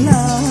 了。